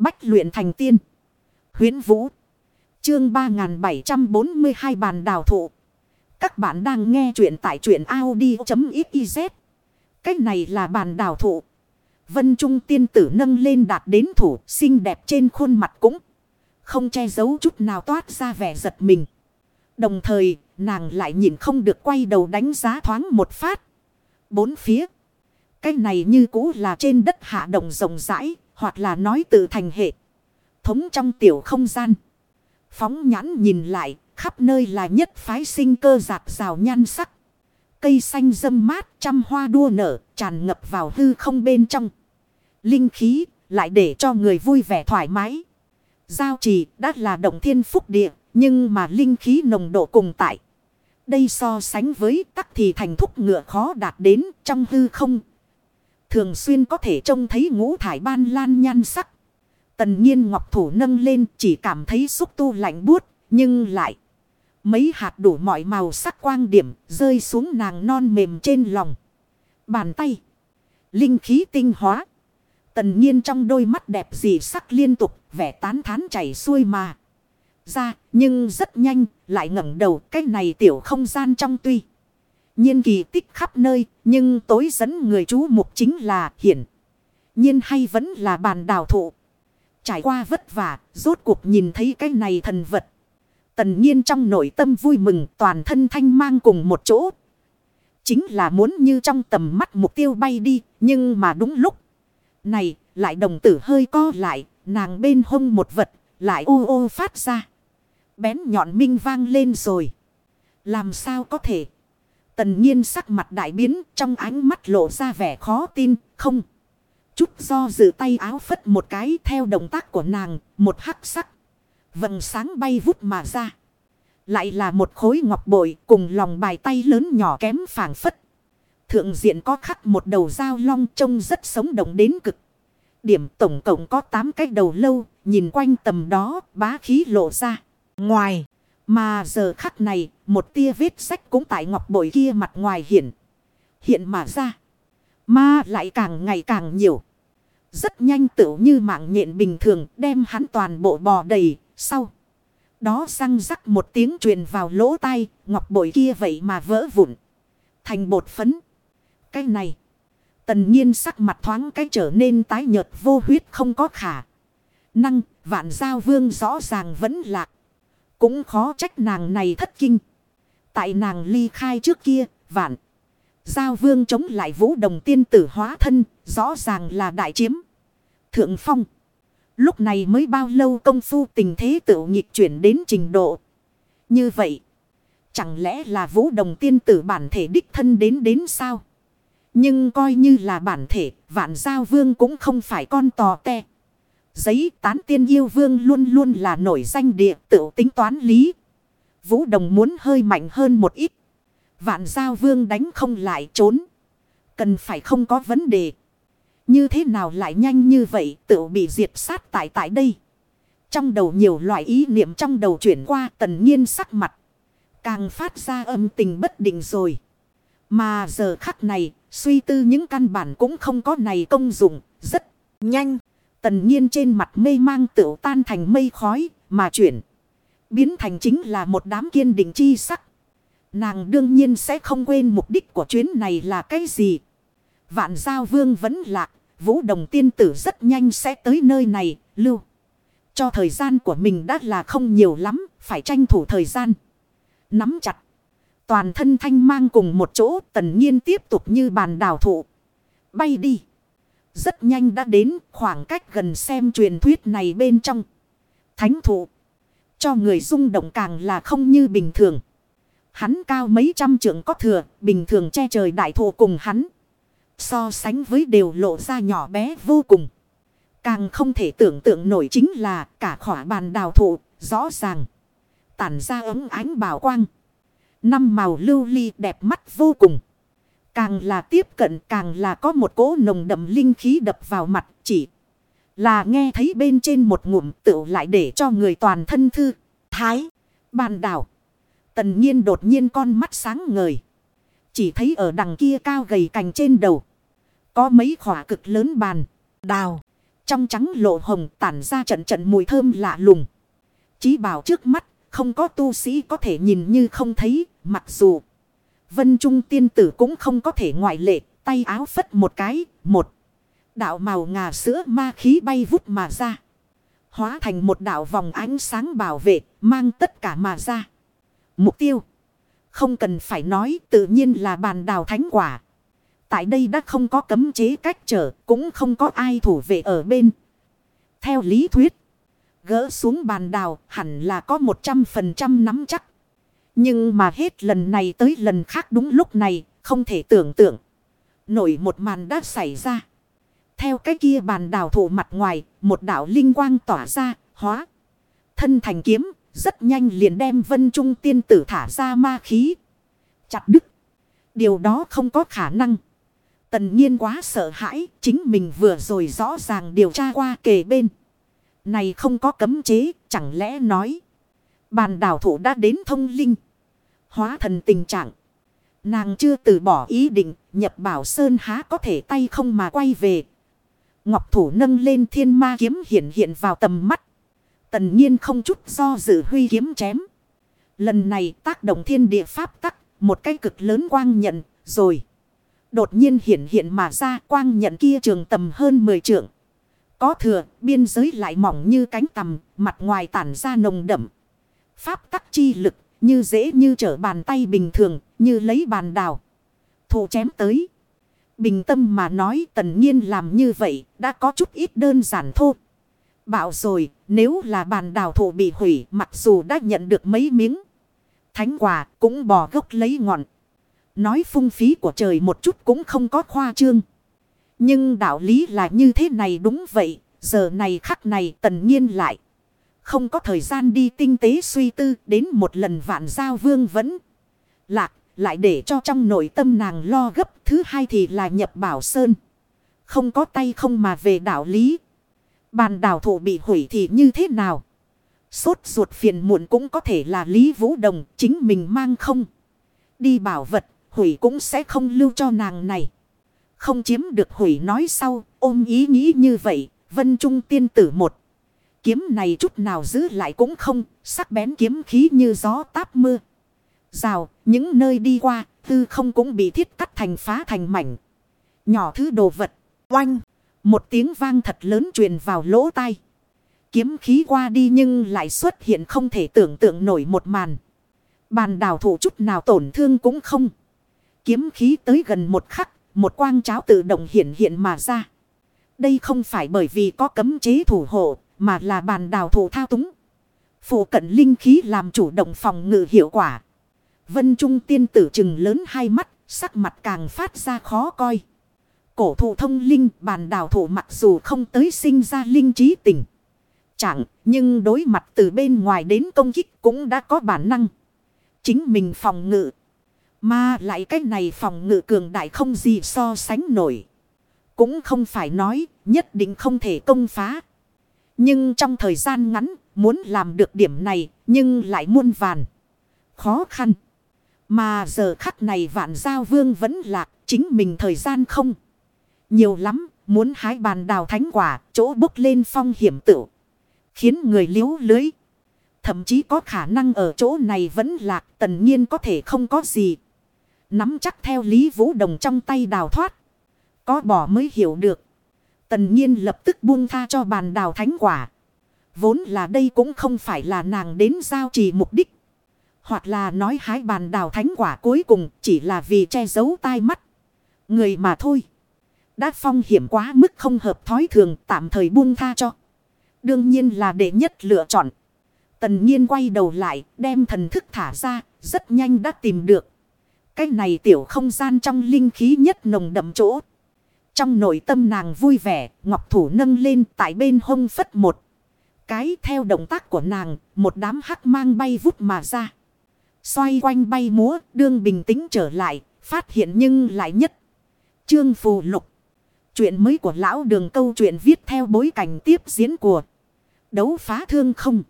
Bách luyện thành tiên. Huyến Vũ. Chương 3742 bàn đào thụ. Các bạn đang nghe truyện tại truyện Audi.xyz. Cách này là bàn đào thụ. Vân Trung tiên tử nâng lên đạt đến thủ, xinh đẹp trên khuôn mặt cũng. Không che giấu chút nào toát ra vẻ giật mình. Đồng thời, nàng lại nhìn không được quay đầu đánh giá thoáng một phát. Bốn phía. Cái này như cũ là trên đất hạ đồng rộng rãi. Hoặc là nói tự thành hệ. Thống trong tiểu không gian. Phóng nhãn nhìn lại. Khắp nơi là nhất phái sinh cơ giạt rào nhan sắc. Cây xanh dâm mát, trăm hoa đua nở. Tràn ngập vào hư không bên trong. Linh khí lại để cho người vui vẻ thoải mái. Giao trì đã là động thiên phúc địa. Nhưng mà linh khí nồng độ cùng tại. Đây so sánh với tắc thì thành thúc ngựa khó đạt đến trong hư không. Thường xuyên có thể trông thấy ngũ thải ban lan nhan sắc. Tần nhiên ngọc thủ nâng lên, chỉ cảm thấy xúc tu lạnh buốt, nhưng lại. Mấy hạt đủ mọi màu sắc quang điểm rơi xuống nàng non mềm trên lòng. Bàn tay. Linh khí tinh hóa. Tần nhiên trong đôi mắt đẹp dị sắc liên tục, vẻ tán thán chảy xuôi mà. Ra, nhưng rất nhanh, lại ngẩng đầu, cái này tiểu không gian trong tuy nhiên kỳ tích khắp nơi, nhưng tối dẫn người chú mục chính là hiển. nhiên hay vẫn là bàn đào thụ. Trải qua vất vả, rốt cuộc nhìn thấy cái này thần vật. Tần nhiên trong nội tâm vui mừng, toàn thân thanh mang cùng một chỗ. Chính là muốn như trong tầm mắt mục tiêu bay đi, nhưng mà đúng lúc. Này, lại đồng tử hơi co lại, nàng bên hông một vật, lại ô ô phát ra bén nhọn minh vang lên rồi. Làm sao có thể? Tần nhiên sắc mặt đại biến trong ánh mắt lộ ra vẻ khó tin, không. Chút do dự tay áo phất một cái theo động tác của nàng, một hắc sắc. Vầng sáng bay vút mà ra. Lại là một khối ngọc bội cùng lòng bài tay lớn nhỏ kém phảng phất. Thượng diện có khắc một đầu dao long trông rất sống động đến cực. Điểm tổng cộng có 8 cái đầu lâu, nhìn quanh tầm đó bá khí lộ ra. Ngoài, mà giờ khắc này, một tia vết sách cũng tại ngọc bội kia mặt ngoài hiện. Hiện mà ra. Mà lại càng ngày càng nhiều. Rất nhanh tựu như mạng nhện bình thường đem hắn toàn bộ bò đầy, sau. Đó răng rắc một tiếng truyền vào lỗ tai, ngọc bội kia vậy mà vỡ vụn. Thành bột phấn. Cái này. Tần nhiên sắc mặt thoáng cái trở nên tái nhợt vô huyết không có khả. Năng, vạn giao vương rõ ràng vẫn lạc. Cũng khó trách nàng này thất kinh. Tại nàng ly khai trước kia, vạn. Giao vương chống lại vũ đồng tiên tử hóa thân, rõ ràng là đại chiếm. Thượng phong. Lúc này mới bao lâu công phu tình thế tự nghịch chuyển đến trình độ. Như vậy. Chẳng lẽ là vũ đồng tiên tử bản thể đích thân đến đến sao? Nhưng coi như là bản thể, vạn giao vương cũng không phải con tò te. Giấy tán tiên yêu vương luôn luôn là nổi danh địa tự tính toán lý. Vũ đồng muốn hơi mạnh hơn một ít. Vạn giao vương đánh không lại trốn. Cần phải không có vấn đề. Như thế nào lại nhanh như vậy tự bị diệt sát tại tại đây. Trong đầu nhiều loại ý niệm trong đầu chuyển qua tần nhiên sắc mặt. Càng phát ra âm tình bất định rồi. Mà giờ khắc này, suy tư những căn bản cũng không có này công dụng, rất nhanh. Tần nhiên trên mặt mây mang tựu tan thành mây khói mà chuyển. Biến thành chính là một đám kiên định chi sắc. Nàng đương nhiên sẽ không quên mục đích của chuyến này là cái gì. Vạn giao vương vẫn lạc. Vũ đồng tiên tử rất nhanh sẽ tới nơi này. Lưu. Cho thời gian của mình đã là không nhiều lắm. Phải tranh thủ thời gian. Nắm chặt. Toàn thân thanh mang cùng một chỗ, tần nhiên tiếp tục như bàn đào thụ. Bay đi. Rất nhanh đã đến khoảng cách gần xem truyền thuyết này bên trong. Thánh thụ. Cho người rung động càng là không như bình thường. Hắn cao mấy trăm trượng có thừa. Bình thường che trời đại thụ cùng hắn. So sánh với đều lộ ra nhỏ bé vô cùng. Càng không thể tưởng tượng nổi chính là cả khỏa bàn đào thụ. Rõ ràng. Tản ra ấm ánh bảo quang. Năm màu lưu ly đẹp mắt vô cùng. Càng là tiếp cận càng là có một cỗ nồng đậm linh khí đập vào mặt chỉ. Là nghe thấy bên trên một ngụm tựu lại để cho người toàn thân thư. Thái. Bàn đảo. Tần nhiên đột nhiên con mắt sáng ngời. Chỉ thấy ở đằng kia cao gầy cành trên đầu. Có mấy khỏa cực lớn bàn. Đào. trong trắng lộ hồng tản ra trận trận mùi thơm lạ lùng. Chí bảo trước mắt, không có tu sĩ có thể nhìn như không thấy, mặc dù Vân Trung tiên tử cũng không có thể ngoại lệ, tay áo phất một cái, một đạo màu ngà sữa ma khí bay vút mà ra. Hóa thành một đạo vòng ánh sáng bảo vệ, mang tất cả mà ra. Mục tiêu. Không cần phải nói tự nhiên là bàn đào thánh quả. Tại đây đã không có cấm chế cách trở, cũng không có ai thủ vệ ở bên. Theo lý thuyết, gỡ xuống bàn đào hẳn là có 100% nắm chắc. Nhưng mà hết lần này tới lần khác đúng lúc này, không thể tưởng tượng. Nổi một màn đã xảy ra. Theo cái kia bàn đào thủ mặt ngoài, một đạo linh quang tỏa ra, hóa. Thân thành kiếm, rất nhanh liền đem vân trung tiên tử thả ra ma khí. Chặt đứt. Điều đó không có khả năng. Tần nhiên quá sợ hãi, chính mình vừa rồi rõ ràng điều tra qua kề bên. Này không có cấm chế, chẳng lẽ nói. Bàn đảo thủ đã đến thông linh. Hóa thần tình trạng. Nàng chưa từ bỏ ý định, nhập bảo sơn há có thể tay không mà quay về. Ngọc thủ nâng lên thiên ma kiếm hiện hiện vào tầm mắt. Tần nhiên không chút do dự huy kiếm chém. Lần này tác động thiên địa pháp tắc, một cái cực lớn quang nhận, rồi. Đột nhiên hiện hiện mà ra quang nhận kia trường tầm hơn 10 trượng. Có thừa, biên giới lại mỏng như cánh tầm, mặt ngoài tản ra nồng đậm. Pháp tắc chi lực, như dễ như trở bàn tay bình thường, như lấy bàn đào. Thủ chém tới. Bình tâm mà nói tần nhiên làm như vậy, đã có chút ít đơn giản thôi. Bảo rồi, nếu là bàn đào thụ bị hủy, mặc dù đã nhận được mấy miếng. Thánh quả cũng bỏ gốc lấy ngọn. Nói phung phí của trời một chút cũng không có khoa trương. Nhưng đạo lý là như thế này đúng vậy. Giờ này khắc này tần nhiên lại. Không có thời gian đi tinh tế suy tư đến một lần vạn giao vương vẫn. Lạc lại để cho trong nội tâm nàng lo gấp. Thứ hai thì là nhập bảo sơn. Không có tay không mà về đạo lý. Bàn đảo thụ bị hủy thì như thế nào? Sốt ruột phiền muộn cũng có thể là Lý Vũ Đồng chính mình mang không. Đi bảo vật hủy cũng sẽ không lưu cho nàng này. Không chiếm được hủy nói sau, ôm ý nghĩ như vậy, vân trung tiên tử một. Kiếm này chút nào giữ lại cũng không, sắc bén kiếm khí như gió táp mưa. Rào, những nơi đi qua, tư không cũng bị thiết cắt thành phá thành mảnh. Nhỏ thứ đồ vật, oanh, một tiếng vang thật lớn truyền vào lỗ tai. Kiếm khí qua đi nhưng lại xuất hiện không thể tưởng tượng nổi một màn. Bàn đào thủ chút nào tổn thương cũng không. Kiếm khí tới gần một khắc, một quang cháo tự động hiện hiện mà ra. Đây không phải bởi vì có cấm chế thủ hộ, mà là bàn đào thủ thao túng. Phụ cận linh khí làm chủ động phòng ngự hiệu quả. Vân Trung tiên tử trừng lớn hai mắt, sắc mặt càng phát ra khó coi. Cổ thụ thông linh bàn đào thủ mặc dù không tới sinh ra linh trí tình. Chẳng, nhưng đối mặt từ bên ngoài đến công kích cũng đã có bản năng. Chính mình phòng ngự. Mà lại cái này phòng ngự cường đại không gì so sánh nổi. Cũng không phải nói nhất định không thể công phá. Nhưng trong thời gian ngắn, muốn làm được điểm này, nhưng lại muôn vàn. Khó khăn. Mà giờ khắc này vạn giao vương vẫn lạc, chính mình thời gian không. Nhiều lắm, muốn hái bàn đào thánh quả, chỗ bốc lên phong hiểm tử Khiến người liếu lưới. Thậm chí có khả năng ở chỗ này vẫn lạc, tần nhiên có thể không có gì. Nắm chắc theo Lý Vũ Đồng trong tay đào thoát. Có bỏ mới hiểu được. Tần nhiên lập tức buông tha cho bàn đào thánh quả. Vốn là đây cũng không phải là nàng đến giao trì mục đích. Hoặc là nói hái bàn đào thánh quả cuối cùng chỉ là vì che giấu tai mắt. Người mà thôi. Đã phong hiểm quá mức không hợp thói thường tạm thời buông tha cho. Đương nhiên là đệ nhất lựa chọn. Tần nhiên quay đầu lại, đem thần thức thả ra, rất nhanh đã tìm được. Cái này tiểu không gian trong linh khí nhất nồng đậm chỗ. Trong nội tâm nàng vui vẻ, ngọc thủ nâng lên tại bên hông phất một. Cái theo động tác của nàng, một đám hắc mang bay vút mà ra. Xoay quanh bay múa, đương bình tĩnh trở lại, phát hiện nhưng lại nhất. Chương phù lục. Chuyện mới của lão đường câu chuyện viết theo bối cảnh tiếp diễn của đấu phá thương không.